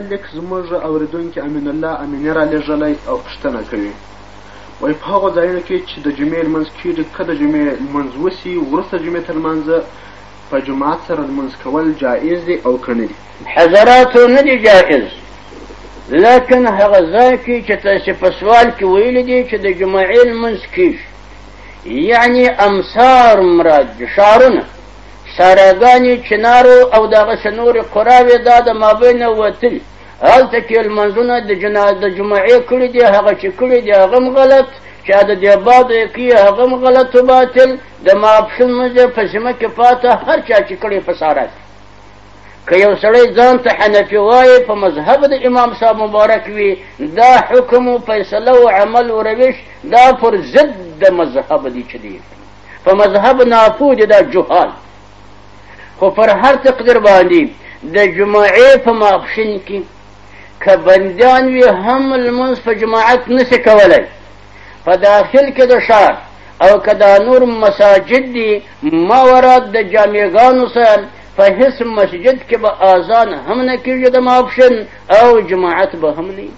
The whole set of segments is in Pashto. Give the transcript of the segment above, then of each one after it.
لیک زموږ اورېدونکي امین الله امیني رالېږلی او پوښتنه کوي وایي په هغو ځایونو کې چې د جمعې لمونځ کېږي که د جمعې لمونځ وسي وروسته د جمعې تر لمانځه په جماعت سره لمونځ کول جایز دي او که نه دي حضراتو نه دي جایز لکن هغه ځای کې چې تاسو په سوال کې ویل دي چې د جمعې لمونځ کیږي یعنی امصار مراد شارونه ساراګانې چنارو او دغسې نورې قراوې دا د مابینه وتلي هلته کې لمونځونه د جنا د جمعې کړي دي هغه چې کړي دي هغه هم غلط چا د دې باد یې کړي هغه هم غلط و باطل د ماپښین لمونځ یې په ذمه کې پاته هر چا چې کړی په سارا کې که یو سړی ځان ته حنفي وایي په مذهب د امام صاحب مبارک وي دا حکم و فیصله و عمل و روش دا پر ضد د مذهب دي چې دی په مذهب ناپوه دي دا جهال خو پر هر تقدیر باندې د جمعې په ماپښین کې که بندیان وي هم لمونځ په جماعت نسي کولی په داخل کې د ښار او که دا نور مساجد دي ما ورات د جامعګانو سره په هیڅ مسجد کې به آزان هم نه کېږي د ماپښین او جماعت به هم نه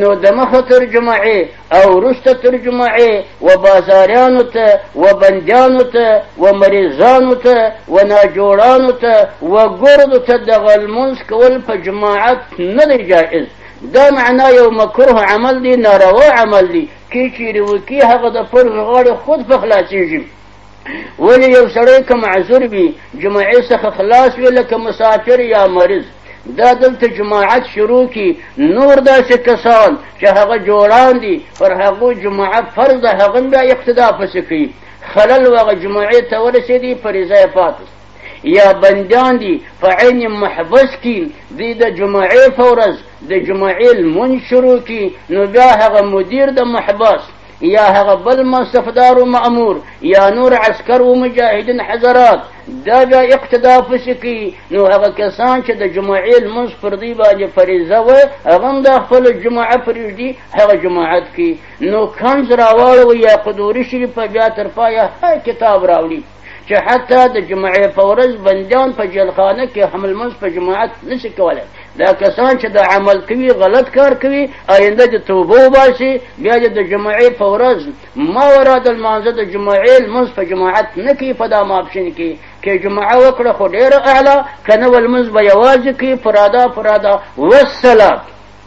نو د مخه تر جمعې او وروسته تر جمعې و بازاریانو ته و بندیانو ته و مریضانو ته و ناجوړانو ته و ګردو ته دغه لمونځ کول په جماعت نه دی جائز دا معنا یو مکروه عمل دی ناروا عمل دی کې چیرې وکي هغه د فرض غاړې خود په خلاصېږي ولې یو سړی که معذور وي جماعې څخه خلاص وي لکه مسافر یا مریض دا دلته جماعت شروع کی نور داسې کسان چې هغه جوړان دي پر هغو جماعت فرض ده هغه بیا اقتدا پسې کوي خلل وغه جماعې ته ورسېدي فریضه یې پاتې یا بندیان دي په عین محبس کې دوی د جمعې په ورځ د جمعې لمونځ شروع کړي نو بیا هغه مدیر د محبس یا هغه بل منصفدار و معمور یا نور عسکر و مجاهدین حضرات دا بیا اقتدا پسې کوي نو هغه کسان چې د جمعې لمونځ پر دوی باندې فریضه وه هغه هم دا خپله جمعه پرېږدي هغه جماعت کوي نو کنز راواړوي یا قدوري شریفه بیا تر پایه هر کتاب راوړي چې حتی د جمعې په ورځ بندیان په جیلخانه کې هم لمونځ په جماعت نشي کولی دا کسان چې دا عمل کوي غلط کار کوي آینده د توبه وباسي بیا د جمعې په ورځ ما ورا د لمانځه د جمعې لمونځ په جماعت نه کوي په دا ماپښین کې کې جمعه وکړه خو ډېره اعلی که نه ولمونځ به یوازې کوي پرادا پرادا وسلام